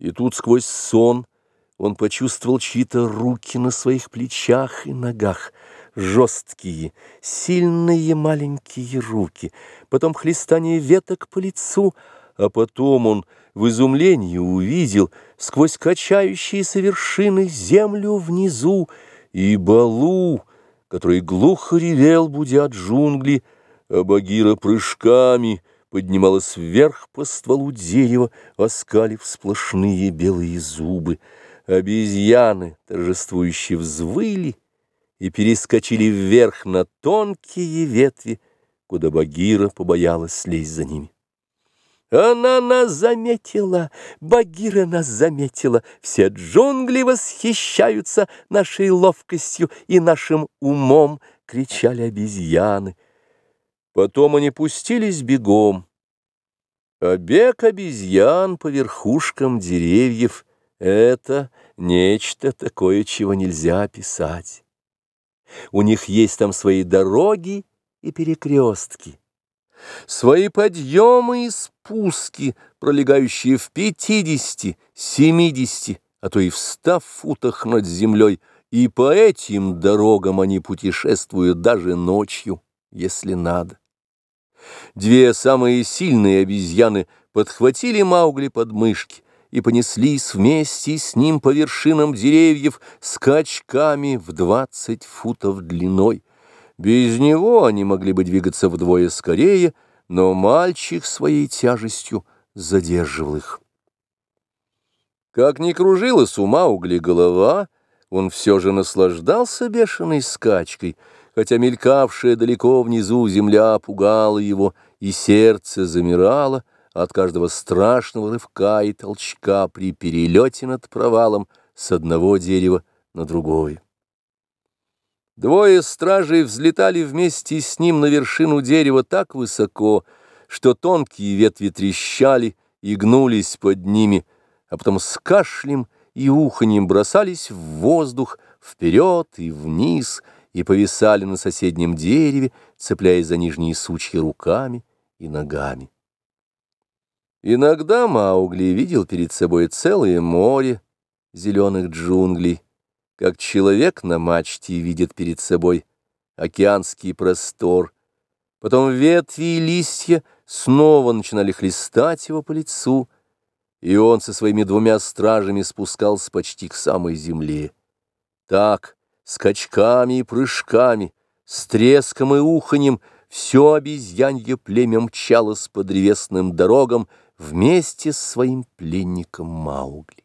И тут сквозь сон он почувствовал чьи-то руки на своих плечах и ногах, жесткие, сильные маленькие руки, потом хлестание веток по лицу, а потом он в изумлении увидел сквозь качающиеся вершины землю внизу и балу, который глухо ревел, будя джунгли, а Багира прыжками поднималась вверх по стволу дерева, оскалив сплошные белые зубы. Обезьяны торжествующе взвыли и перескочили вверх на тонкие ветви, куда Багира побоялась слезть за ними. Она нас заметила, Багира нас заметила, все джунгли восхищаются нашей ловкостью и нашим умом, кричали обезьяны. Потом они пустились бегом. А бег обезьян по верхушкам деревьев — это нечто такое, чего нельзя описать. У них есть там свои дороги и перекрестки, свои подъемы и спуски, пролегающие в пятидесяти, семидесяти, а то и в ста футах над землей, и по этим дорогам они путешествуют даже ночью, если надо. Две самые сильные обезьяны подхватили Маугли под мышки и понеслись вместе с ним по вершинам деревьев скачками в двадцать футов длиной. Без него они могли бы двигаться вдвое скорее, но мальчик своей тяжестью задерживал их. Как ни кружилась у Маугли голова, он все же наслаждался бешеной скачкой — хотя мелькавшая далеко внизу земля пугала его, и сердце замирало от каждого страшного рывка и толчка при перелете над провалом с одного дерева на другое. Двое стражей взлетали вместе с ним на вершину дерева так высоко, что тонкие ветви трещали и гнулись под ними, а потом с кашлем и уханьем бросались в воздух, вперед и вниз, и повисали на соседнем дереве, цепляясь за нижние сучья руками и ногами. Иногда Маугли видел перед собой целое море зеленых джунглей, как человек на мачте видит перед собой океанский простор. Потом ветви и листья снова начинали хлестать его по лицу, и он со своими двумя стражами спускался почти к самой земле. Так скачками и прыжками, с треском и уханьем все обезьянье племя мчалось по древесным дорогам вместе с своим пленником Маугли.